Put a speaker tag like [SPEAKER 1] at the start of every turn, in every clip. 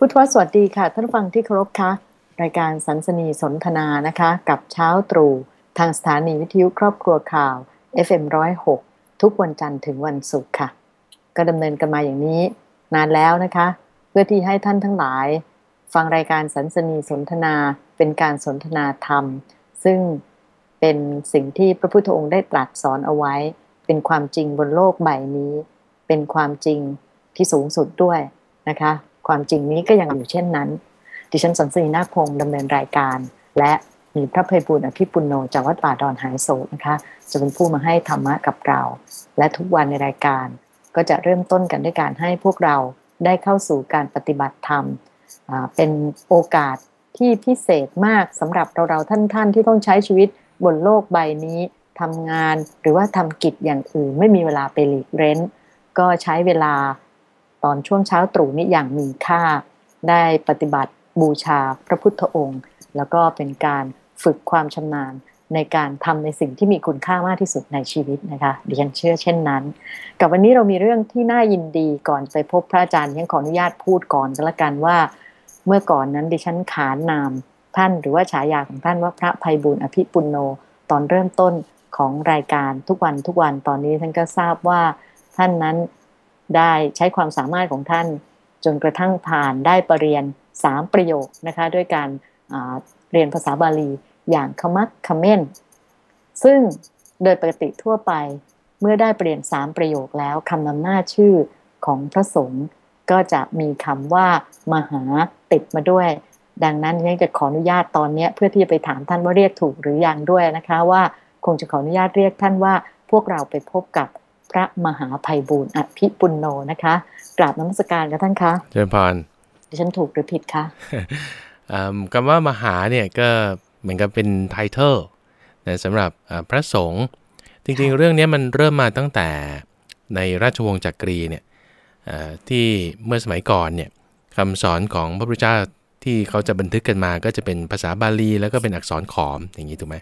[SPEAKER 1] พุทธวสวัสดีค่ะ ท่านฟังที่เคารพคะรายการสันสนีสนทนานะคะ กับเช้าตรู่ทางสถานีวิทยุครอบครัวข่าว FM106 ทุกวันจันทร์ถึงวันศุกร์ค่ะ ก็ดำเนินกันมาอย่างนี้ นานแล้วนะคะ เพื่อที่ให้ท่านทั้งหลาย ฟังรายการสันสนีสนทนาเป็นการสนทนาธรรม ซึ่งเป็นสิ่งที่พระพุทธองค์ได้ตรัสสอนเอาไว้ เป็นความจริงบนโลกใบนี้ เป็นความจริงที่สูงสุดด้วยนะคะ ความจริงนี้ก็ยังอยู่เช่นนั้น ดิฉันสันสนีนาคพงศ์ดำเนินรายการ และมีพระภัยบุญอภิปุโนจากวัดป่าดอนหายโศกนะคะ จะเป็นผู้มาให้ธรรมะกับเรา และทุกวันในรายการ ก็จะเริ่มต้นกันด้วยการให้พวกเราได้เข้าสู่การปฏิบัติธรรมเป็นโอกาสที่พิเศษมากสำหรับเราเราๆท่านๆ ที่ต้องใช้ชีวิตบนโลกใบนี้ทำงานหรือว่าทำกิจอย่างอื่นไม่มีเวลาไปหลีกเร้น ก็ใช้เวลา ตอนช่วงเช้าตรู่นี้อย่างมีค่า ได้ปฏิบัติบูชาพระพุทธองค์ แล้วก็เป็นการฝึกความชำนาญในการทำในสิ่งที่มีคุณค่ามากที่สุดในชีวิตนะคะดิฉันเชื่อเช่นนั้น กับวันนี้เรามีเรื่องที่น่ายินดีก่อนไปพบพระอาจารย์ยังขออนุญาตพูดก่อนก็แล้วกันว่า เมื่อก่อนนั้นดิฉันขานนามท่านหรือว่าฉายาของท่านว่าพระภัยบุญอภิปุณโนตอนเริ่มต้นของรายการทุกวันทุกวันตอนนี้ท่านก็ทราบว่าท่านนั้น ได้ใช้ความสามารถของท่าน จนกระทั่งผ่านได้ประเรียนสามประโยคนะคะด้วยการเรียนภาษาบาลีอย่างขมักเขม้น ซึ่งโดยปกติทั่วไปเมื่อได้เปลี่ยนสามประโยคแล้วคำนำหน้าชื่อของพระสงฆ์ก็จะมีคำว่ามหาติดมาด้วย ดังนั้นยังจะขออนุญาตตอนนี้เพื่อที่จะไปถามท่านว่าเรียกถูกหรือยังด้วยนะคะว่าคงจะขออนุญาตเรียกท่านว่าพวกเราไปพบกับ พระมหาภัยบูรณ์อภิปุณโนนะคะกราบนมัสการกับท่านคะ
[SPEAKER 2] เจริญพร
[SPEAKER 1] ดิฉันถูกหรือผิดคะ
[SPEAKER 2] อืมคำว่ามหาเนี่ยก็เหมือนกับเป็นไทเทลนะสำหรับอ่าพระสงฆ์จริงๆ เรื่องเนี้ยมันเริ่มมาตั้งแต่ในราชวงศ์จักรีเนี่ยอ่าที่เมื่อสมัยก่อนเนี่ยคำสอนของพระพุทธเจ้าที่เขาจะบันทึกกันมาก็จะเป็นภาษาบาลี แล้วก็เป็นอักษรขอมอย่างนี้ถูกไหม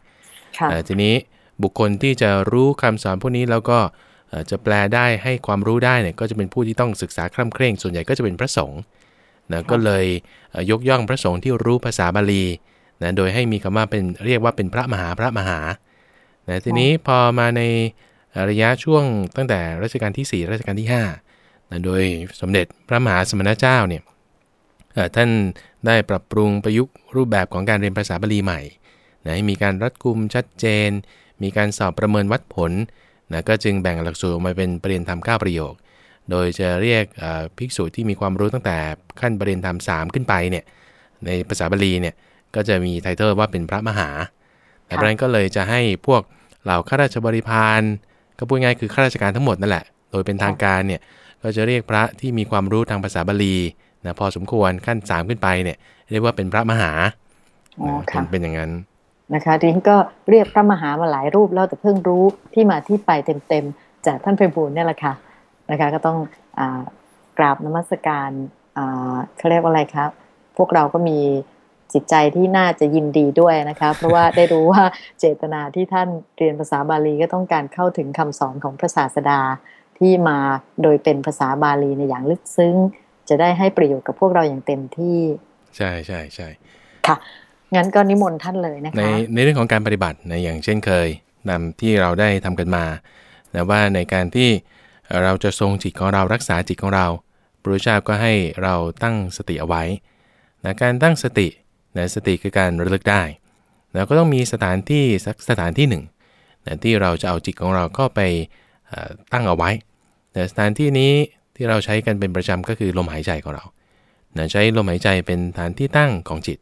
[SPEAKER 1] ค่ะ
[SPEAKER 2] อ่าทีนี้บุคคลที่จะรู้คำสอนพวกนี้แล้วก็เอ่อ จะแปลได้ให้ความรู้ได้เนี่ยก็จะเป็นผู้ที่ต้องศึกษาคร่ำเคร่ง ส่วนใหญ่ก็จะเป็นพระสงฆ์นะก็เลยเอ่อยกย่องพระสงฆ์ที่รู้ภาษาบาลีนะโดยให้มีคำว่าเป็นเรียกว่าเป็นพระมหาพระมหานะทีนี้พอมาในระยะช่วงตั้งแต่รัชกาลที่ 4 รัชกาลที่5นะโดยสมเด็จพระมหาสมณเจ้าเนี่ยเอ่อท่านได้ปรับปรุงประยุกต์รูปแบบของการเรียนภาษาบาลีใหม่นะให้มีการรัดกุมชัดเจน มีการสอบประเมินวัดผล นะก็จึงแบ่งหลักสูตรออกมาเป็นประเด็นธรรม9ประโยค โดยจะเรียกเอ่อภิกษุที่มีความรู้ตั้งแต่ขั้นประเด็นธรรม3ขึ้นไปเนี่ยในภาษาบาลีเนี่ยก็จะมีไทเทลว่าเป็นพระมหา แต่เพราะฉะนั้นก็เลยจะให้พวกเหล่าข้าราชบริพารก็พูดง่ายคือข้าราชการทั้งหมดนั่นแหละ โดยเป็นทางการเนี่ยก็จะเรียกพระที่มีความรู้ทางภาษาบาลีนะพอสมควรขั้น3ขึ้นไปเนี่ยเรียกว่าเป็นพระมหา
[SPEAKER 1] อ๋อ
[SPEAKER 2] นะ
[SPEAKER 1] ค่ะ
[SPEAKER 2] เป็นอย่างนั้น
[SPEAKER 1] นะคะดิฉันก็เรียกพระมหามาหลายรูปแล้วแต่เพิ่งรู้ที่มาที่ไปเต็มๆ จากท่านไพบูลย์เนี่ยแหละค่ะนะคะก็ต้องอากราบนมัสการอ่าเขาเรียกว่าอะไรครับ พวกเราก็มีจิตใจที่น่าจะยินดีด้วยนะคะเพราะว่าได้รู้ว่าเจตนาที่ท่านเรียนภาษาบาลีก็ต้องการเข้าถึงคำสอนของพระศาสดาที่มาโดยเป็นภาษาบาลีในอย่างลึกซึ้ง จะได้ให้ประโยชน์กับพวกเราอย่างเต็มที่
[SPEAKER 2] ใช่ใช่ใช่
[SPEAKER 1] ค่ะ งั้นก็นิมนต์ท่านเลยนะคะ
[SPEAKER 2] ในเรื่องของการปฏิบัตินะอย่างเช่นเคยนำที่เราได้ทำกันมานะว่าในการที่เราจะทรงจิตของเรารักษาจิตของเราพระพุทธเจ้าก็ให้เราตั้งสติเอาไว้นะการตั้งสตินะสติคือการระลึกได้นะก็ต้องมีสถานที่สักสถานที่หนึ่งนะที่เราจะเอาจิตของเราเข้าไปตั้งเอาไว้แต่สถานที่นี้ที่เราใช้กันเป็นประจำก็คือลมหายใจของเรานะใช้ลมหายใจเป็นฐานที่ตั้งของจิต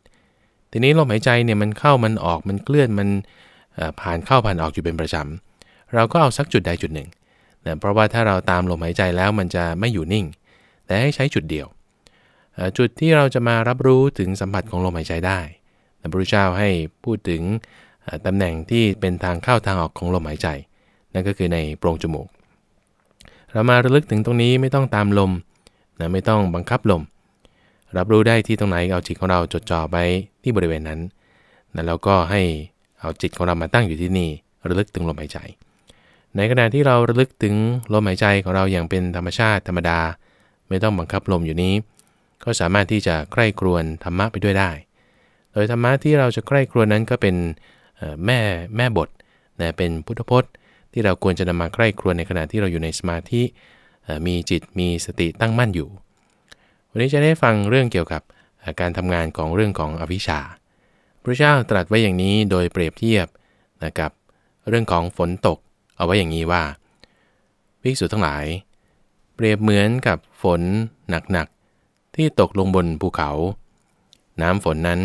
[SPEAKER 2] ทีนี้ลมหายใจเนี่ยมันเข้ามันออกมันเคลื่อนมันผ่านเข้าผ่านออกอยู่เป็นประจำเราก็เอาสักจุดใดจุดหนึ่งนะเพราะว่าถ้าเราตามลมหายใจแล้วมันจะไม่อยู่นิ่ง แต่ให้ใช้จุดเดียว จุดที่เราจะมารับรู้ถึงสัมผัสของลมหายใจได้พระพุทธเจ้าให้พูดถึงตำแหน่งที่เป็นทางเข้าทางออกของลมหายใจ นั่นก็คือในโพรงจมูก เรามาระลึกถึงตรงนี้ไม่ต้องตามลมนะไม่ต้องบังคับลม รับรู้ได้ที่ตรงไหนเอาจิตของเราจดจ่อไป ที่บริเวณนั้นนะแล้วก็ให้เอาจิตของเรามาตั้งอยู่ที่นี่ระลึกถึงลมหายใจ ในขณะที่เราระลึกถึงลมหายใจของเราอย่างเป็นธรรมชาติธรรมดา ไม่ต้องบังคับลมอยู่นี้ ก็สามารถที่จะใกล้ครวนธรรมะไปด้วยได้ โดยธรรมะที่เราจะใกล้ครวนนั้นก็เป็นแม่แม่บทนะเป็นพุทธพจน์ ที่เราควรจะนำมาใกล้ครวนในขณะที่เราอยู่ในสมาธิมีจิตมีสติตั้งมั่นอยู่ วันนี้จะได้ฟังเรื่องเกี่ยวกับ การทำงานของเรื่องของอวิชชา พระเจ้าตรัสไว้อย่างนี้โดยเปรียบเทียบนะกับ เรื่องของฝนตกเอาไว้อย่างนี้ว่าภิกษุทั้งหลาย เปรียบเหมือนกับฝนหนักๆที่ตกลงบนภูเขา น้ำฝนนั้น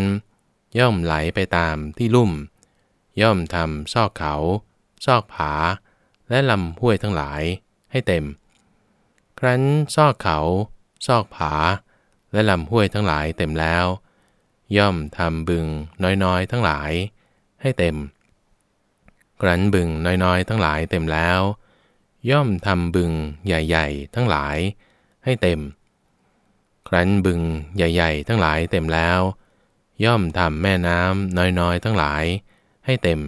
[SPEAKER 2] ย่อมไหลไปตามที่ลุ่ม ย่อมทำซอกเขา ซอกผา และลำห้วยทั้งหลายให้เต็ม ครั้นซอกเขา ซอกผา และลำห้วยทั้งหลายเต็มแล้ว ย่อมทำบึงน้อยๆ ทั้งหลาย ให้เต็ม ครั้นบึงน้อยๆ ทั้งหลายเต็มแล้ว ย่อมทำบึงใหญ่ๆ ทั้งหลาย ให้เต็ม ครั้นบึงใหญ่ ๆ ทั้งหลายเต็มแล้ว ย่อมทำแม่น้ำน้อยๆ ทั้งหลาย ให้เต็ม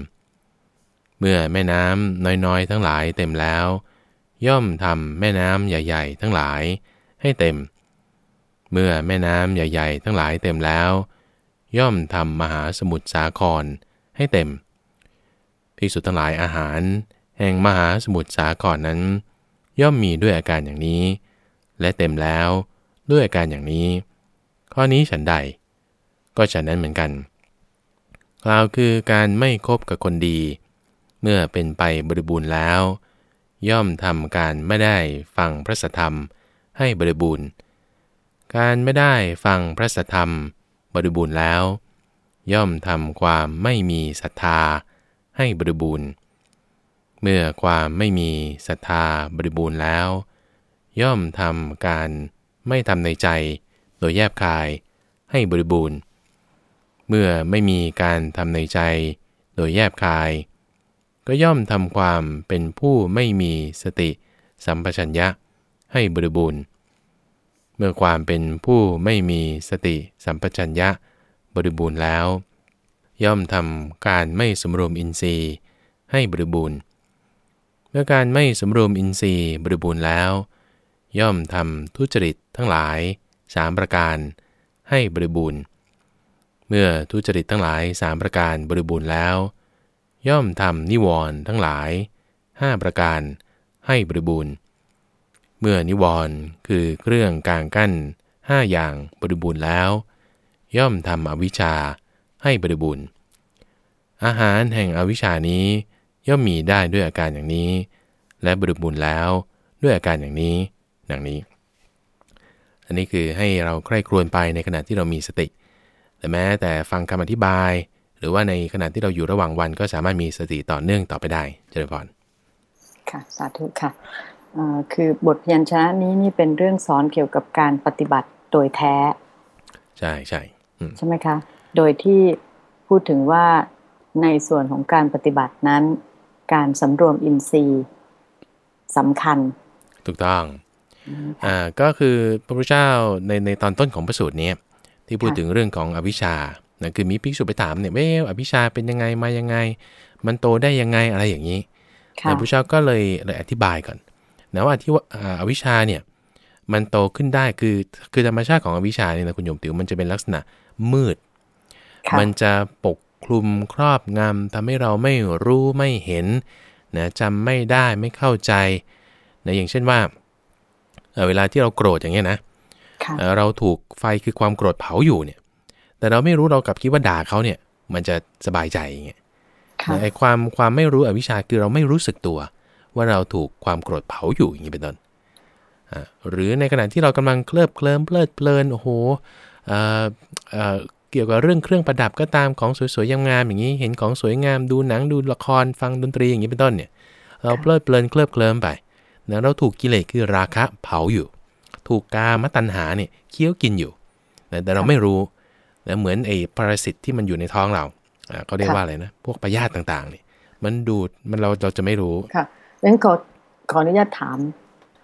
[SPEAKER 2] เมื่อแม่น้ำน้อยๆ ทั้งหลายเต็มแล้ว ย่อมทำแม่น้ำใหญ่ ๆ ทั้งหลาย ให้เต็ม เมื่อแม่น้ำใหญ่ๆ ทั้งหลายเต็มแล้ว ย่อมทำมหาสมุทรสาครให้เต็มภิกษุทั้งหลายอาหาร แห่งมหาสมุทรสาครนั้น ย่อมมีด้วยอาการอย่างนี้ และเต็มแล้วด้วยอาการอย่างนี้ ข้อนี้ฉันใด ก็ฉะนั้นเหมือนกันกล่าวคือการไม่คบกับคนดี เมื่อเป็นไปบริบูรณ์แล้ว ย่อมทำการไม่ได้ฟังพระสธรรมให้บริบูรณ์ การไม่ได้ฟังพระสธรรมบริบูรณ์แล้ว ย่อมทำความไม่มีศรัทธาให้บริบูรณ์ เมื่อความไม่มีศรัทธาบริบูรณ์แล้ว ย่อมทำการไม่ทำในใจโดยแยบคายให้บริบูรณ์ เมื่อไม่มีการทำในใจโดยแยบคาย ก็ย่อมทำความเป็นผู้ไม่มีสติสัมปชัญญะให้บริบูรณ์ มื่อความเป็นผู้ไม่มีสติสัมปชัญญะ บริบูรณ์แล้ว ย่อมทำการไม่สมรวมอินทรีย์ ให้บริบูรณ์ เมื่อการไม่สมรวมอินทรีย์บริบูรณ์แล้ว ย่อมทำทุจริตทั้งหลายสามประการ ให้บริบูรณ์ เมื่อทุจริตทั้งหลายสามประการบริบูรณ์แล้ว ย่อมทำนิวรณ์ทั้งหลายห้าประการ ให้บริบูรณ์ เมื่อนิวรณ์คือเครื่องกลางกั้นห้าอย่างบริบูรณ์แล้ว ย่อมทำอวิชชาให้บริบูรณ์ อาหารแห่งอวิชชานี้ย่อมมีได้ด้วยอาการอย่างนี้ และบริบูรณ์แล้วด้วยอาการอย่างนี้ดังนี้ อันนี้คือให้เราใคร่ครวญไปในขณะที่เรามีสติ แต่แม้แต่ฟังคำอธิบาย หรือว่าในขณะที่เราอยู่ระหว่างวันก็สามารถมีสติต่อเนื่องต่อไปได้ เจริญพร
[SPEAKER 1] ค่ะ สาธุค่ะ คือบทพยัญชนะนี้นี่เป็นเรื่องสอนเกี่ยวกับการปฏิบัติโดยแท้
[SPEAKER 2] ใช่ใช่
[SPEAKER 1] ใช่ไหมคะ โดยที่พูดถึงว่าในส่วนของการปฏิบัตินั้น การสำรวมอินทรีย์สำคัญ
[SPEAKER 2] ถูกต้องอ่าก็คือพระพุทธเจ้าในในตอนต้นของพระสูตรนี้ที่พูดถึงเรื่องของอวิชชานะคือมีภิกษุไปถามเนี่ยว่าอวิชชาเป็นยังไงมายังไง มันโตได้ยังไงอะไรอย่างนี้พระพุทธเจ้าก็เลยเลยอธิบายก่อน นะว่าที่ว่าอวิชชาเนี่ยมันโตขึ้นได้คือคือธรรมชาติของอวิชชาเนี่ยนะคุณโยมติ๋วมันจะเป็นลักษณะมืด มันจะปกคลุมครอบงำทำให้เราไม่รู้ไม่เห็นนะจำไม่ได้ไม่เข้าใจนะอย่างเช่นว่าเวลาที่เราโกรธอย่างเงี้ยนะเราถูกไฟคือความโกรธเผาอยู่เนี่ย แต่เราไม่รู้เรากับคิดว่าด่าเขาเนี่ย มันจะสบายใจอย่างเงี้ยไอ้ความความไม่รู้อวิชชาคือเราไม่รู้สึกตัว ว่าเราถูกความโกรธเผาอยู่อย่างนี้เป็นต้นหรือในขณะที่เรากำลังเคลิบเคลิ้มเพลิดเพลินโอ้โหเกี่ยวกับเรื่องเครื่องประดับก็ตามของสวยๆงามอย่างนี้ เห็นของสวยงามดูหนังดูละครฟังดนตรีอย่างนี้เป็นต้นเนี่ยเราเพลิดเพลินเคลิบเคลิ้มไปนะเราถูกกิเลสคือราคะเผาอยู่ ถูกกามตัณหาเนี่ยเคี้ยวกินอยู่แต่เราไม่รู้นะเหมือนไอ้ปรสิตที่มันอยู่ในท้องเราเขาเรียกว่าอะไรนะพวกปยาธิต่างๆนี่มันดูดมันเราเราจะไม่รู้
[SPEAKER 1] ค่ะ งั้นขอขออนุญาตถาม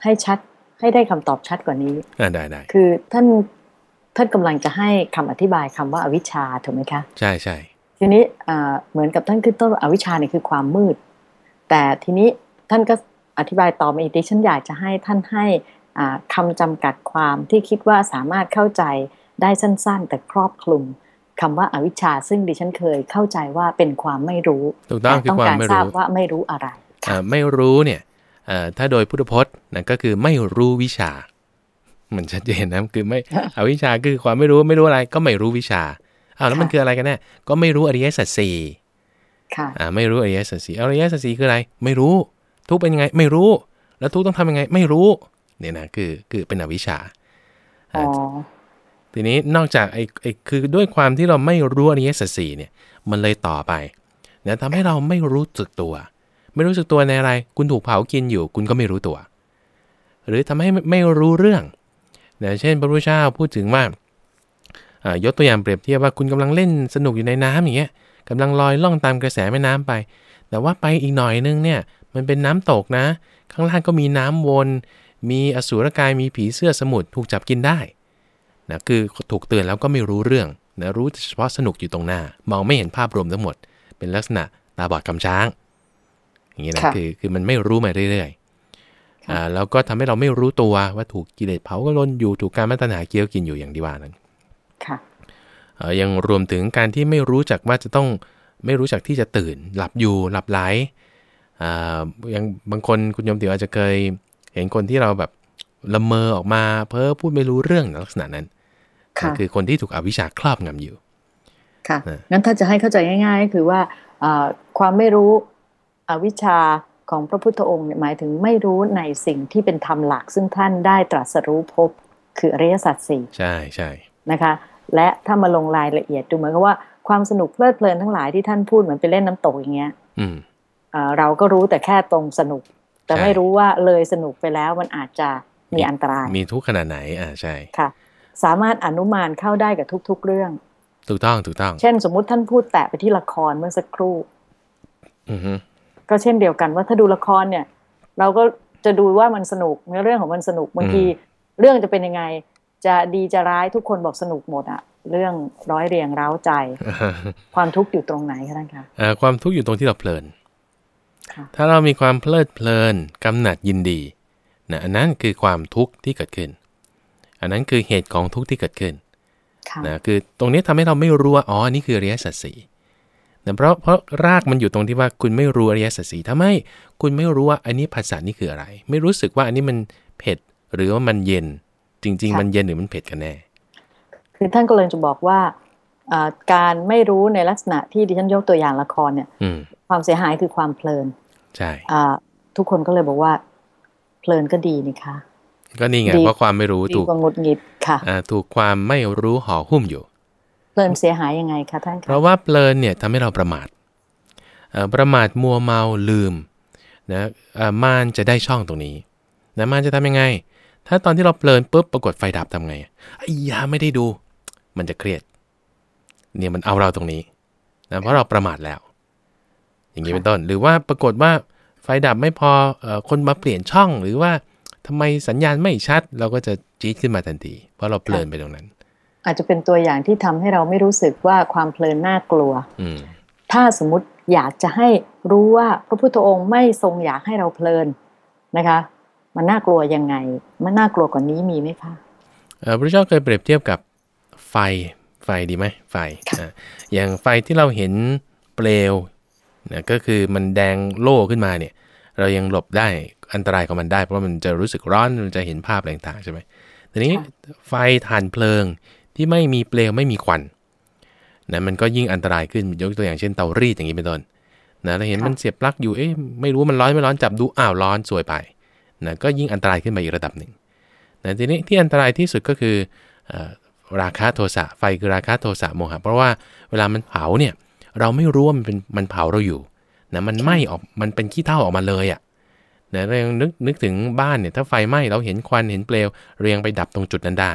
[SPEAKER 1] ให้ชัดให้ได้คำตอบชัดกว่านี้
[SPEAKER 2] ได้ได้
[SPEAKER 1] คือท่านท่านกำลังจะให้คำอธิบายคำว่าอวิชชาถูกไหมคะ
[SPEAKER 2] ใช่ใช่
[SPEAKER 1] ทีนี้เหมือนกับท่านคือต้นอวิชชาเนี่ยคือความมืด แต่ทีนี้ท่านก็อธิบายต่อมาอีกดิฉันอยากจะให้ท่านให้คำจำกัดความที่คิดว่าสามารถเข้าใจได้สั้น ๆ แต่ครอบคลุมคำว่าอาวิชชาซึ่งดิฉันเคยเข้าใจว่าเป็นความไม่รู้
[SPEAKER 2] ถูกต้องคือความไม่รู้
[SPEAKER 1] ทราบว่าไม่รู้อะไร
[SPEAKER 2] ไม่รู้เนี่ยถ้าโดยพุทธพจน์นั่นก็คือไม่รู้วิชา มันชัดเจนนะคือไม่อวิชชาคือความไม่รู้ไม่รู้อะไรก็ไม่รู้วิชาอ้าวแล้วมันคืออะไรกันแน่ก็ไม่รู้อริยสัจสี่
[SPEAKER 1] ค่ะอ่า
[SPEAKER 2] ไม่รู้อริยสัจสี่อริยสัจสี่คืออะไร ไม่รู้ ทุกเป็นยังไง ไม่รู้ แล้วทุกต้องทำยังไง ไม่รู้ เนี่ยนะคือคือเป็นอวิชชา
[SPEAKER 1] อ๋อ
[SPEAKER 2] ทีนี้นอกจากไอ้ไอ้คือด้วยความที่เราไม่รู้อริยสัจสี่เนี่ย มันเลยต่อไปนะทำให้เราไม่รู้สึกตัว ไม่รู้สึกตัวในอะไร คุณถูกเผากินอยู่ คุณก็ไม่รู้ตัว หรือทำให้ไม่รู้เรื่องนะเช่นพระพุทธเจ้าพูดถึงว่ายกตัวอย่างเปรียบเทียบว่าคุณกำลังเล่นสนุกอยู่ในน้ำอย่างเงี้ยกำลังลอยล่องตามกระแสแม่น้ำไป แต่ว่าไปอีกหน่อยนึงเนี่ยมันเป็นน้ำตกนะ ข้างล่างก็มีน้ำวน มีอสูรกายมีผีเสื้อสมุทรถูกจับกินได้นะคือถูกเตือนแล้วก็ไม่รู้เรื่องนะรู้เฉพาะสนุกอยู่ตรงหน้ามองไม่เห็นภาพรวมทั้งหมด เป็นลักษณะตาบอดกำช้าง อย่างนี้นะคือคือมันไม่รู้มาเรื่อยๆอ่าแล้วก็ทำให้เราไม่รู้ตัวว่าถูกกิเลสเผาก็ล้นอยู่ถูกการมัตนาเกี้ยวกินอยู่อย่างที่ว่านั้น
[SPEAKER 1] ค่ะ
[SPEAKER 2] ยังรวมถึงการที่ไม่รู้จักว่าจะต้องไม่รู้จักที่จะตื่น หลับอยู่หลับไหลยังบางคนคุณยมติวอาจจะเคย เห็นคนที่เราแบบละเมอออกมาเพ้อพูดไม่รู้เรื่องลักษณะนั้นคือคนที่ถูกอวิชชาครอบงำอยู่
[SPEAKER 1] ค่ะงั้นถ้าจะให้เข้าใจง่าย ๆ ก็คือว่าความไม่รู้ อวิชชาของพระพุทธองค์หมายถึงไม่รู้ในสิ่งที่เป็นธรรมหลัก ซึ่งท่านได้ตรัสรู้พบคืออริยสัจสี่
[SPEAKER 2] ใช่ใช่
[SPEAKER 1] นะคะ และถ้ามาลงรายละเอียดดูเหมือนกับว่าความสนุกเพลิดเพลินทั้งหลายที่ท่านพูดเหมือนไปเล่นน้ำตกอย่างเงี้ย
[SPEAKER 2] อืม
[SPEAKER 1] เราก็รู้แต่แค่ตรงสนุก แต่ไม่รู้ว่าเลยสนุกไปแล้วมันอาจจะมีอันตราย
[SPEAKER 2] มีทุกขนาดไหนอ่าใช่
[SPEAKER 1] ค่ะ สามารถอนุมานเข้าได้กับทุก ๆ เรื่อง
[SPEAKER 2] ถูกต้องถูกต้อง
[SPEAKER 1] เช่น สมมุติท่านพูดแตะไปที่ละครเมื่อสักครู่
[SPEAKER 2] อือฮึ
[SPEAKER 1] ก็เช่นเดียวกันว่าถ้าดูละครเนี่ย เราก็จะดูว่ามันสนุกเนื้อเรื่องของมันสนุกบางทีเรื่องจะเป็นยังไง จะดีจะร้ายทุกคนบอกสนุกหมดอะเรื่องร้อยเรียงร้าวใจ ความทุกข์อยู่ตรงไหนคะท่านคะ
[SPEAKER 2] ความทุกข์อยู่ตรงที่เราเพลิน ถ้าเรามีความเพลิดเพลินกำหนัดยินดีนะอันนั้นคือความทุกข์ที่เกิดขึ้น อันนั้นคือเหตุของทุกข์ที่เกิดขึ้นนะคือตรงนี้ทำให้เราไม่รู้ว่าอ๋ออันนี้คืออริยสัจสี่ นะเพราะเพราะรากมันอยู่ตรงที่ว่าคุณไม่รู้อริยสัจสี่ทำให้คุณไม่รู้ว่าอันนี้ภาษานี่คืออะไร ไม่รู้สึกว่าอันนี้มันเผ็ดหรือว่ามันเย็น จริง ๆ มันเย็นหรือมันเผ็ดกันแน่
[SPEAKER 1] คือท่านก็เลยจะบอกว่าการไม่รู้ในลักษณะที่ดิฉันยกตัวอย่างละครเนี่ยความเสียหายคือความเพลิน
[SPEAKER 2] ใช่
[SPEAKER 1] ทุกคนก็เลยบอกว่า เพลินก็ดีนี่คะ
[SPEAKER 2] ก็นี่ไงเพราะความไม่รู้ถูก
[SPEAKER 1] กงุดหงิดค่ะ
[SPEAKER 2] ถูกความไม่รู้ห่อหุ้มอยู่
[SPEAKER 1] เพ ลินเสียหายยังไงคะท่าน
[SPEAKER 2] เพราะว่าเพลินเนี่ยทำให้เราประมาทประมาทมัวเมาลืมนะมานจะได้ช่องตรงนี้นะมานจะทำยังไง ถ้าตอนที่เราเพลินปุ๊บปรากฏไฟดับทำไงไอ้ยาไม่ได้ดู มันจะเครียด เนี่ยมันเอาเราตรงนี้นะเพราะเราประมาทแล้ว อย่างนี้เป็นต้น หรือว่าปรากฏว่าไฟดับไม่พอคนมาเปลี่ยนช่องหรือว่าทำไมสัญญาณไม่ชัด เราก็จะจี๊ดขึ้นมาทันที เพราะเราเพลินไปตรงนั้น
[SPEAKER 1] อาจจะเป็นตัวอย่างที่ทำให้เราไม่รู้สึกว่าความเพลินน่ากลัว
[SPEAKER 2] อื
[SPEAKER 1] ถ้าสมมติอยากจะให้รู้ว่าพระพุทธองค์ไม่ทรงอยากให้เราเพลินนะคะ มันน่ากลัวยังไง มันน่ากลัวกว่านี้มีไหมคะ
[SPEAKER 2] พระเจ้าเคยเปรียบเทียบกับไฟไฟดีไหมไฟอย่างไฟที่เราเห็นเปลวนะก็คือมันแดงโล่ขึ้นมาเนี่ย เรายังหลบได้อันตรายของมันได้เพราะมันจะรู้สึกร้อนมันจะเห็นภาพอะไรต่างๆใช่ไหมทีนี้ไฟถ่านเพลิง ที่ไม่มีเปลวไม่มีควันนะมันก็ยิ่งอันตรายขึ้นยกตัวอย่างเช่นเตารีดอย่างนี้เป็นต้นนะเราเห็นมันเสียบปลั๊กอยู่เอ๊ะไม่รู้มันร้อนไม่ร้อนจับดูอ้าวร้อนสวยไปนะก็ยิ่งอันตรายขึ้นไปอีกระดับหนึ่งนะทีนี้ที่อันตรายที่สุดก็คือราคะโทสะไฟคือราคะโทสะโมหะเพราะว่าเวลามันเผาเนี่ยเราไม่รู้ว่ามันเป็นมันเผาเราอยู่นะมันไหม้ออกมันเป็นขี้เถ้าออกมาเลยอะ่ะนะเรายังนึกนึกถึงบ้านเนี่ยถ้าไฟไหม้เราเห็นควันเห็นเปลวเรียงไปดับตรงจุดนั้นได้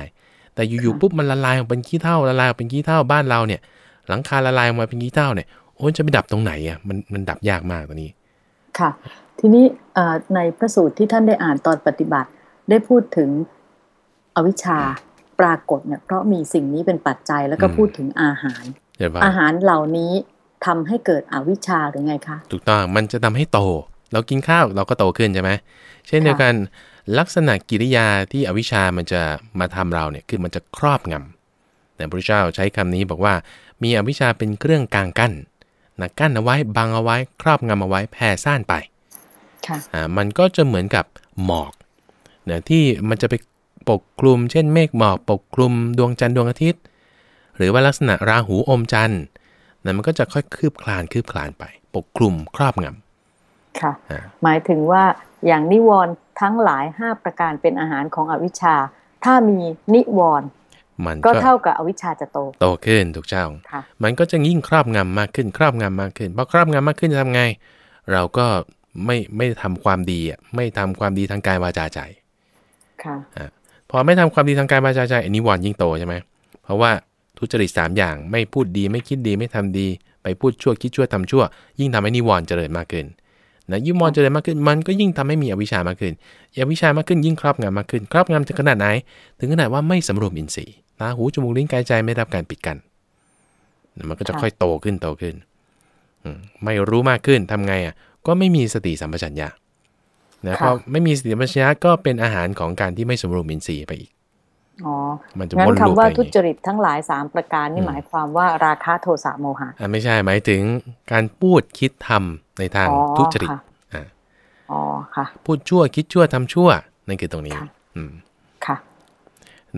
[SPEAKER 2] แต่อยู่ๆปุ๊บมันละลายออกเป็นขี้เถ้าละลายออกเป็นขี้เถ้าบ้านเราเนี่ย หลังคาละลายออกมาเป็นขี้เถ้าเนี่ยโอ้จะไปดับตรงไหนอะมันมันดับยากมากตอนนี้
[SPEAKER 1] ค่ะ ทีนี้ในพระสูตรที่ท่านได้อ่านตอนปฏิบัติ ได้พูดถึงอวิชชาปรากฏเนี่ยเพราะมีสิ่งนี้เป็นปัจจัยแล้วก็พูดถึงอาหาร อาหารเหล่านี้ทำให้เกิดอวิชชาหรือไงคะ
[SPEAKER 2] ถูกต้องมันจะทำให้โต เรากินข้าวเราก็โตขึ้นใช่ไหมเช่นเดียวกัน ลักษณะกิริยาที่อวิชชามันจะมาทำเราเนี่ยคือมันจะครอบงำแต่พระเจ้าใช้คำนี้บอกว่า มีอวิชชาเป็นเครื่องกลางกั้นนะกั้นเอาไว้บังเอาไว้ครอบงำเอาไว้แผ่ซ่านไป
[SPEAKER 1] ค่ะ
[SPEAKER 2] อ่ามันก็จะเหมือนกับหมอกนะที่มันจะไปปกคลุม เช่นเมฆหมอกปกคลุมดวงจันทร์ดวงอาทิตย์ หรือว่าลักษณะราหูอมจันทร์นะมันก็จะค่อยคืบคลานคืบคลานไป ปกคลุมครอบง
[SPEAKER 1] ค่ะ
[SPEAKER 2] อ่า
[SPEAKER 1] หมายถึงว่าอย่างนิวรณ์ ทั้งหลาย5ประการเป็นอาหารของอวิชชา ถ้ามีนิวรณ์ำ
[SPEAKER 2] มัน
[SPEAKER 1] ก็
[SPEAKER 2] ก็
[SPEAKER 1] เท่ากับอวิชชาจะโต
[SPEAKER 2] โตขึ้นถูกเจ้า
[SPEAKER 1] ค่ะ
[SPEAKER 2] มันก็จะยิ่งครอบงำมากขึ้นครอบงำมากขึ้นพอครอบงำมากขึ้นจะทำไง เราก็ไม่ไม่ทำความดีอะไม่ทำความดีทางกายวาจาใจ
[SPEAKER 1] ค่ะ
[SPEAKER 2] พอไม่ทำความดีทางกายวาจาใจอันนี้วรณ์ยิ่งโตใช่ไหมเพราะว่าทุจริตสามอย่างไม่พูดดีไม่คิดดีไม่ทำดี ไปพูดชั่วคิดชั่วทำชั่ว ยิ่งทำให้นิวรณ์เจริญมากขึ้น นะยิ่งวรณ์เจริญมากขึ้น มันก็ยิ่งทำให้มีอวิชชามากขึ้นอวิชชามากขึ้นยิ่งครอบงำมากขึ้น ครอบงำถึงขนาดไหน ถึงขนาดว่าไม่สำรวมอินทรีย์ตาหูจมูกลิ้นกายใจไม่ได้รับการปิดกันนะมันก็จะ
[SPEAKER 1] ค่ะ
[SPEAKER 2] ค่อยโตขึ้นโตขึ้นอืมไม่รู้มากขึ้นทำไงอะ ก็ไม่มีสติสัมปชัญญะนะพอไม่มีสติสัมปชัญญะก็เป็นอาหารของการที่ไม่สำรวมอินทรีย์ไปอีก
[SPEAKER 1] อ๋อ
[SPEAKER 2] มันจะ
[SPEAKER 1] งั้
[SPEAKER 2] วนน
[SPEAKER 1] คำ
[SPEAKER 2] ลูป
[SPEAKER 1] ว่า
[SPEAKER 2] ไปอย่ง
[SPEAKER 1] ทุ
[SPEAKER 2] งี้
[SPEAKER 1] จริตทั้งหลาย3ประการนี่
[SPEAKER 2] อืม
[SPEAKER 1] หมายความว่าราคะโทสะโมหะ
[SPEAKER 2] อะไม่ใช่หมายถึงการพูดคิดทำในทาง
[SPEAKER 1] อ๋อ
[SPEAKER 2] ทุจริต
[SPEAKER 1] ค่ะ
[SPEAKER 2] อ่า
[SPEAKER 1] อ๋อค่ะ
[SPEAKER 2] พูดชั่วคิดชั่วทำชั่วนั่นคือตรงนี้
[SPEAKER 1] ค่ะ
[SPEAKER 2] อืม
[SPEAKER 1] ค่ะ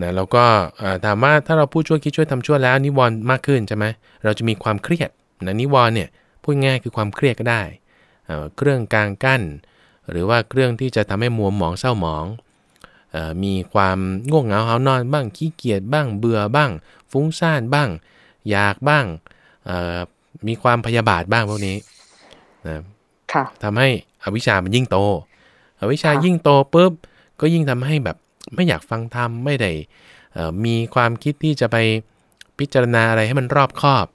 [SPEAKER 2] นะแล้วก็เอ่อถามว่าถ้าเราพูดชั่วคิดชั่วทำชั่วแล้วนิวรณ์มากขึ้นใช่ไหมเราจะมีความเครียดนะนิวรณ์เนี่ยพูดง่ายคือความเครียดก็ได้เอ่อเครื่องกลางกั้น หรือว่าเครื่องที่จะทำให้มัวหมองเศร้าหมองเออ มีความง่วงเหงาหานอนบ้างขี้เกียจบ้างเบื่อบ้าง ฟุ้งซ่านบ้าง อยากบ้างเอ่อมีความพยาบาทบ้างพวกนี้นะ
[SPEAKER 1] ค่ะ
[SPEAKER 2] ทำให้อวิชชามันยิ่งโต อวิชชา
[SPEAKER 1] ค่ะ
[SPEAKER 2] ยิ่งโตปุ๊บก็ยิ่งทำให้แบบไม่อยากฟังธรรมไม่ได้เอ่อมีความคิดที่จะไปพิจารณาอะไรให้มันรอบคอบ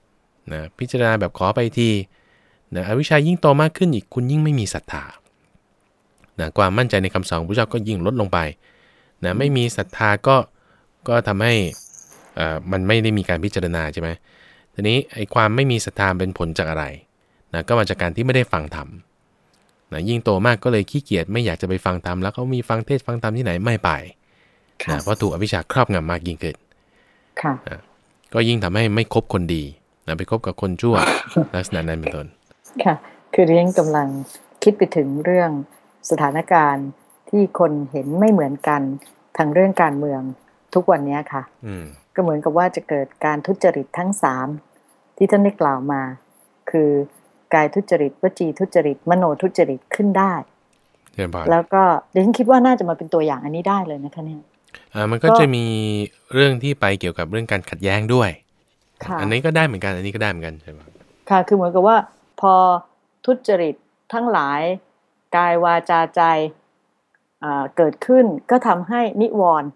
[SPEAKER 2] นะพิจารณาแบบขอไปทีนะอวิชชายิ่งโตมากขึ้นอีกคุณยิ่งไม่มีศรัทธานะความมั่นใจในคำสอนของพระเจ้าก็ยิ่งลดลงไป นะไม่มีศรัทธาก็ก็ทำให้เอ่อมันไม่ได้มีการพิจารณาใช่ไหมทีนี้ไอ้ความไม่มีศรัทธาเป็นผลจากอะไรนะก็มาจากการที่ไม่ได้ฟังธรรมนะยิ่งโตมากก็เลยขี้เกียจไม่อยากจะไปฟังธรรมแล้วเขามีฟังเทศน์ฟังธรรมที่ไหนไม่ไป
[SPEAKER 1] ค่ะ
[SPEAKER 2] นะเพราะถูกอวิชชาครอบงำมากยิ่งขึ้น
[SPEAKER 1] ค่ะ
[SPEAKER 2] ก็ยิ่งทำให้ไม่คบคนดีนะไปคบกับคนชั่วลักษณะนั้นเป็นต้น
[SPEAKER 1] ค่ะ คือเรียนกำลังคิดไปถึงเรื่องสถานการณ์ ที่คนเห็นไม่เหมือนกันทางเรื่องการเมืองทุกวันนี้ค่ะ
[SPEAKER 2] อืม
[SPEAKER 1] ก็เหมือนกับว่าจะเกิดการทุจริตทั้งสามที่ท่านได้กล่าวมา คือกายทุจริตวจีทุจริต มโนทุจริตขึ้นได้
[SPEAKER 2] เรียนพอ
[SPEAKER 1] แล้วก็เดี๋ยวฉันคิดว่าน่าจะมาเป็นตัวอย่างอันนี้ได้เลยนะคะเนี่ย
[SPEAKER 2] อ่ามันก็
[SPEAKER 1] ก็
[SPEAKER 2] จะมีเรื่องที่ไปเกี่ยวกับเรื่องการขัดแย้งด้วย
[SPEAKER 1] ค่ะ
[SPEAKER 2] อันนี้ก็ได้เหมือนกันอันนี้ก็ได้เหมือนกันใช่ไหม
[SPEAKER 1] ค่ะ คือเหมือนกับว่าพอทุจริตทั้งหลาย กายวาจาใจอ่า เกิดขึ้นก็ทำให้นิวรณ์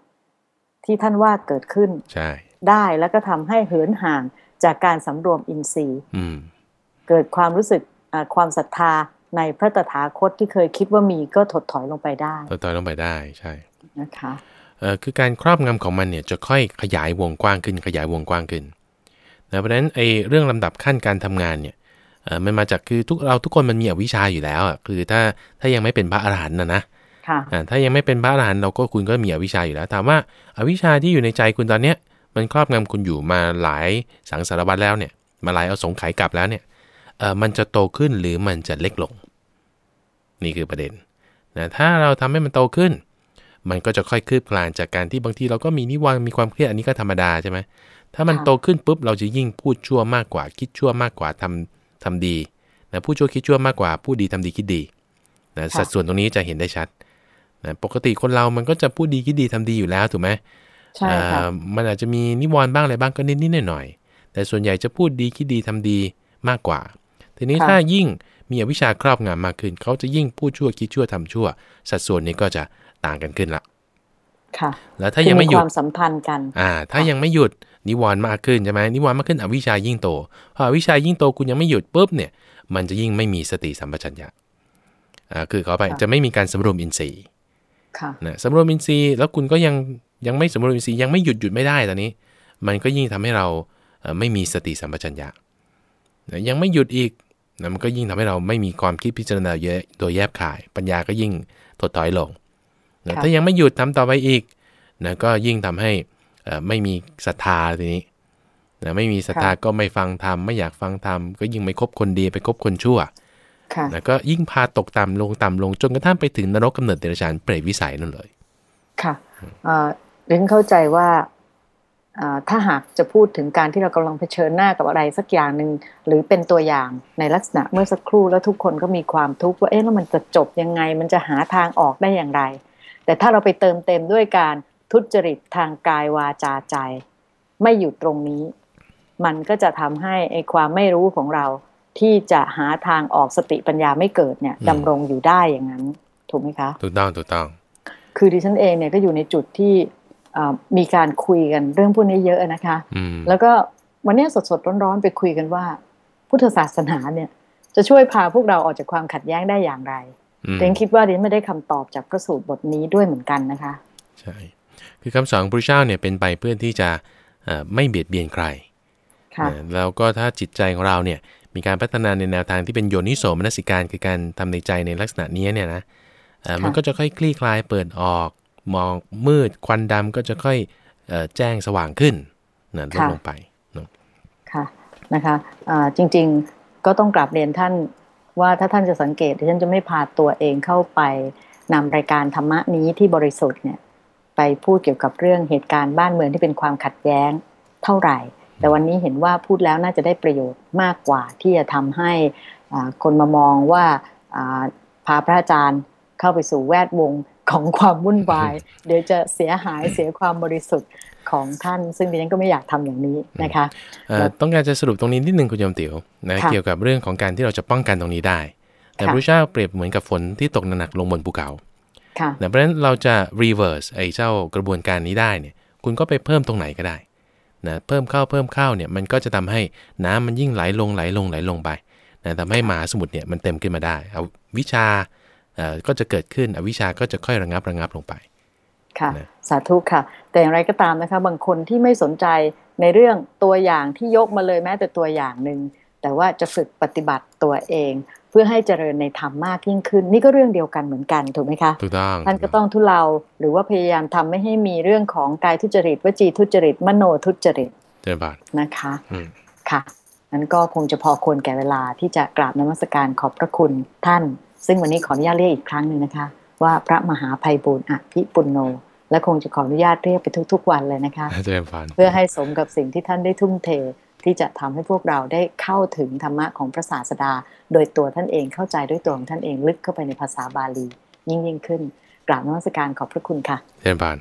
[SPEAKER 1] ที่ท่านว่าเกิดขึ้น
[SPEAKER 2] ใช่
[SPEAKER 1] ได้แล้วก็ทำให้เหินห่างจากการสำรวมอินทรีย์
[SPEAKER 2] อืม
[SPEAKER 1] เกิดความรู้สึกอ่าความศรัทธาในพระตถาคตที่เคยคิดว่ามีก็ถดถอยลงไปได้
[SPEAKER 2] ต่อต่อลงไปได้ใช่
[SPEAKER 1] นะคะ
[SPEAKER 2] เอ่อคือการครอบงำของมันเนี่ยจะค่อยขยายวงกว้างขึ้น ขยายวงกว้างขึ้นนะเพราะฉะนั้นไอ้เรื่องลำดับขั้นการทำงานเนี่ยเอ่อมันมาจากคือทุกเราทุกคนมันมีอวิชชาอยู่แล้วอะคือถ้าถ้ายังไม่เป็นพระอรหันต์นะนะ
[SPEAKER 1] ค่ะ
[SPEAKER 2] อ่า ถ้ายังไม่เป็นพระอรหันต์เราก็คุณก็มีอวิชชาอยู่แล้ว ถามว่าอาวิชชาที่อยู่ในใจคุณตอนเนี้ย มันครอบงำคุณอยู่มาหลายสังสารวัตแล้วเนี่ย มาหลายเอาสงไขยกลับแล้วเนี่ยเออมันจะโตขึ้นหรือมันจะเล็กลง นี่คือประเด็นนะถ้าเราทำให้มันโตขึ้น มันก็จะค่อยคืบคลานจากการที่บางทีเราก็มีนิวรณ์มีความเครียดอันนี้ก็ธรรมดาใช่ไหมถ้ามัน
[SPEAKER 1] ค่ะ
[SPEAKER 2] โตขึ้นปุ๊บเราจะยิ่งพูดชั่วมากกว่า คิดชั่วมากกว่าทำทำดีนะพูดชั่วคิดชั่วมากกว่าพูดดีทำดีคิดดีนะสัดส่วนตรงนี้จะเห็นได้ชัด นะปกติคนเรามันก็จะพูดดีคิดดีทำดีอยู่แล้วถูกไหม
[SPEAKER 1] ใช่ค่ะ
[SPEAKER 2] อ่ามันอาจจะมีนิวรณ์บ้างอะไรบ้างก็นิดๆหน่อยๆแต่ส่วนใหญ่จะพูดดีคิดดีทำดีมากกว่า ทีนี้
[SPEAKER 1] ค่ะ
[SPEAKER 2] ถ้ายิ่งมีอวิชชาครอบงำมากขึ้น เขาจะยิ่งพูดชั่วคิดชั่วทำชั่ว สัดส่วนนี้ก็จะต่างกันขึ้นละ
[SPEAKER 1] ค่ะ
[SPEAKER 2] แล้วถ้ายังไม่หยุ
[SPEAKER 1] ค
[SPEAKER 2] ด
[SPEAKER 1] วามสัมพันธ์กัน
[SPEAKER 2] อ่า ถ้ายังไม่หยุดนิวรณ์มากขึ้นใช่ไหมนิวรณ์มากขึ้นอวิชชายิ่งโตพออวิชชายิ่งโตคุณยังไม่หยุดปุ๊บเนี่ย มันจะยิ่งไม่มีสติสัมปชัญญะอ่าคือเขาไป
[SPEAKER 1] ค่ะ
[SPEAKER 2] จะไม่มีการสำรวมอินทรีย์
[SPEAKER 1] ค่ะ
[SPEAKER 2] นะสำรวมอินทรีย์แล้วคุณก็ยังยังไม่สำรวมอินทรีย์ยังไม่หยุดหยุดไม่ได้ตอนนี้ มันก็ยิ่งทำให้เราเอ่อไม่มีสติสัมปชัญญะนะยังไม่หยุดอีกนะมันก็ยิ่งทำให้เราไม่มีความคิดพิจารณาเยอะโดยแยบขาย ปัญญาก็ยิ่งถดถอยลงนะถ้ายังไม่หยุดทำต่อไปอีกนะก็ยิ่งทำให้ไม่มีศรัทธาทีนี้นะไม่มีศรัทธาก็ไม่ฟังธรรมไม่อยากฟังธรรมก็ยิ่งไม่คบคนดีไปคบคนชั่ว นะก็ยิ่งพาตกต่ำลงต่ำลงจนกระทั่งไปถึงนรกกำเนิดเดรัจฉานเปรตวิสัยนั่นเลย
[SPEAKER 1] ค่ะเรนเข้าใจว่าถ้าหากจะพูดถึงการที่เรากำลังเผชิญหน้ากับอะไรสักอย่างหนึ่งหรือเป็นตัวอย่างในลักษณะเมื่อสักครู่แล้วทุกคนก็มีความทุกข์ว่าเอ๊ะแล้วมันจะจบยังไง มันจะหาทางออกได้อย่างไร แต่ถ้าเราไปเติมเต็มด้วยการทุจริตทางกายวาจาใจ ไม่อยู่ตรงนี้ มันก็จะทำให้ไอ้ความไม่รู้ของเรา ที่จะหาทางออกสติปัญญาไม่เกิดเนี่ยดำรงอยู่ได้อย่างนั้น ถูกไหมคะ
[SPEAKER 2] ถูกต้องถูกต้อง
[SPEAKER 1] คือดิฉันเองเนี่ยก็อยู่ในจุดที่มีการคุยกันเรื่องพวกนี้เยอะนะคะ แล้วก็วันนี้สดๆร้อนๆไปคุยกันว่า พุทธศาสนาเนี่ย จะช่วยพาพวกเราออกจากความขัดแย้งได้อย่างไรเดนคิดว่าเดนไม่ได้คำตอบจากพระสูตรบทนี้ด้วยเหมือนกันนะคะ
[SPEAKER 2] ใช่ คือคำสอนพระเจ้าเนี่ยเป็นไปเพื่อที่จะไม่เบียดเบียนใคร แล้วก็ถ้าจิตใจของเราเนี่ย มีการพัฒนาในแนวทางที่เป็นโยนิโสมนสิการคือการทำในใจในลักษณะนี้เนี่ยนะมันก็จะค่อยคลี่คลายเปิดออกมองมืดควันดำก็จะค่อยแจ้งสว่างขึ้นนะลดลงไป
[SPEAKER 1] ค่ะนะคะจริงๆก็ต้องกลับเรียนท่านว่าถ้าท่านจะสังเกตที่ฉันจะไม่พาตัวเองเข้าไปนำรายการธรรมะนี้ที่บริสุทธิ์เนี่ยไปพูดเกี่ยวกับเรื่องเหตุการณ์บ้านเมืองที่เป็นความขัดแย้งเท่าไหร่ แต่วันนี้เห็นว่าพูดแล้วน่าจะได้ประโยชน์มากกว่าที่จะทำให้คนมามองว่าพาพระอาจารย์เข้าไปสู่แวดวงของความวุ่นวาย เดี๋ยวจะเสียหายเสียความบริสุทธิ์ของท่าน ซึ่งดิฉันก็ไม่อยากทำอย่างนี้นะคะ
[SPEAKER 2] ต้องการจะสรุปตรงนี้นิดนึงคุณโยมติ๋วนะเกี่ยวกับเรื่องของการที่เราจะป้องกันตรงนี้ได้แต่พระเจ้าเปรียบเหมือนกับฝนที่ตกหนักลงบนภูเขาเพราะฉะนั้นเราจะ reverse ไอ้เจ้ากระบวนการนี้ได้เนี่ย คุณก็ไปเพิ่มตรงไหนก็ได้ นะเพิ่มเข้าเพิ่มเข้าเนี่ยมันก็จะทำให้น้ำมันยิ่งไหลลงไหลลงไหลลงไปนะทำให้มหาสมุทรเนี่ยมันเต็มขึ้นมาได้เอาวิชาก็จะเกิดขึ้นอวิชาก็จะค่อยระงับระงับลงไป
[SPEAKER 1] ค่ะสาธุค่ะ แต่อย่างไรก็ตามนะคะ บางคนที่ไม่สนใจในเรื่องตัวอย่างที่ยกมาเลยแม้แต่ตัวอย่างหนึ่งแต่ว่าจะฝึกปฏิบัติตัวเองเพื่อให้เจริญในธรรมมากยิ่งขึ้น นี่ก็เรื่องเดียวกันเหมือนกันถูกไหมคะ
[SPEAKER 2] ถูกต้อง
[SPEAKER 1] ท่านก็ต้องทุเลาหรือว่าพยายามทำไม่ให้มีเรื่องของกายทุจริตวจีทุจริต มโนทุจริต
[SPEAKER 2] เจริญบาท
[SPEAKER 1] นะคะค่ะนั้นก็คงจะพอควรแก่เวลาที่จะกราบนมัสการขอบพระคุณท่าน ซึ่งวันนี้ขออนุญาตเรียกอีกครั้งหนึ่งนะคะ ว่าพระมหาภัยบุญอภิปุณโน และคงจะขออนุญาตเรียกไปทุกๆวันเลยนะคะเพื่อให้สมกับสิ่งที่ท่านได้ทุ่มเท ที่จะทำให้พวกเราได้เข้าถึงธรรมะของพระศาสดา โดยตัวท่านเองเข้าใจด้วยตัวของท่านเองลึกเข้าไปในภาษาบาลี ยิ่งยิ่งขึ้นกราบนมัสการขอบพระคุณค่ะ
[SPEAKER 2] เชิญบาน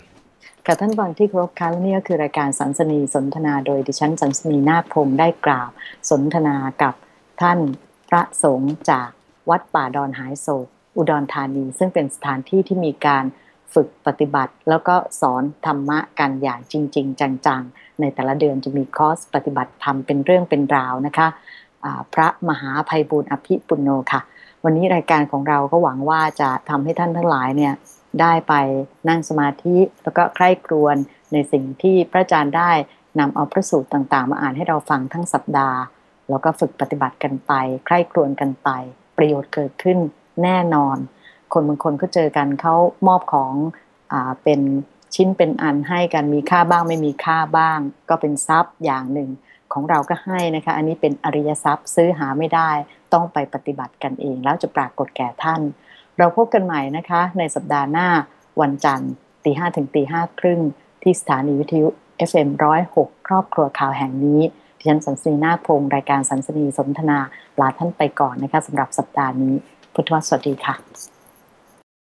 [SPEAKER 1] กับท่านฟังที่ครบค่ะนี่ก็คือรายการสันสนีสนทนาโดยดิฉันสันสนีนาคพงได้กราบสนทนากับท่านพระสงฆ์จากวัดป่าดอนหายโศกอุดรธานี ซึ่งเป็นสถานที่ที่มีการฝึกปฏิบัติ แล้วก็สอนธรรมะกันอย่างจริง ๆ จังๆ ในแต่ละเดือนจะมีคอร์สปฏิบัติธรรมเป็นเรื่องเป็นราวนะคะะพระมหาภัยบุญอภิปุโนค่ะ วันนี้รายการของเราก็หวังว่าจะทำให้ท่านทั้งหลายเนี่ยได้ไปนั่งสมาธิแล้วก็ใคร่ครวญในสิ่งที่พระอาจารย์ได้นำเอาพระสูตรต่างๆ มาอ่านให้เราฟังทั้งสัปดาห์ แล้วก็ฝึกปฏิบัติกันไป ใคร่ครวญกันไป ประโยชน์เกิดขึ้นแน่นอน คนบางคนก็เจอกันเขามอบของอเป็น ชิ้นเป็นอันให้กันมีค่าบ้างไม่มีค่าบ้าง ก็เป็นทรัพย์อย่างหนึ่งของเราก็ให้นะคะ อันนี้เป็นอริยทรัพย์ซื้อหาไม่ได้ต้องไปปฏิบัติกันเอง แล้วจะปรากฏแก่ท่าน เราพบกันใหม่นะคะ ในสัปดาห์หน้าวันจันทร์ตีห้ถึงตีห้าครึ่งที่สถานีวิทยุ FM106 ครอบครัวข่าวแห่งนี้ดิฉันสันสนีนาพงรายการสันสนีสนทนาลาท่านไปก่อนนะคะสำหรับสัปดาห์นี้ พุทธวสวัสดีค่ะ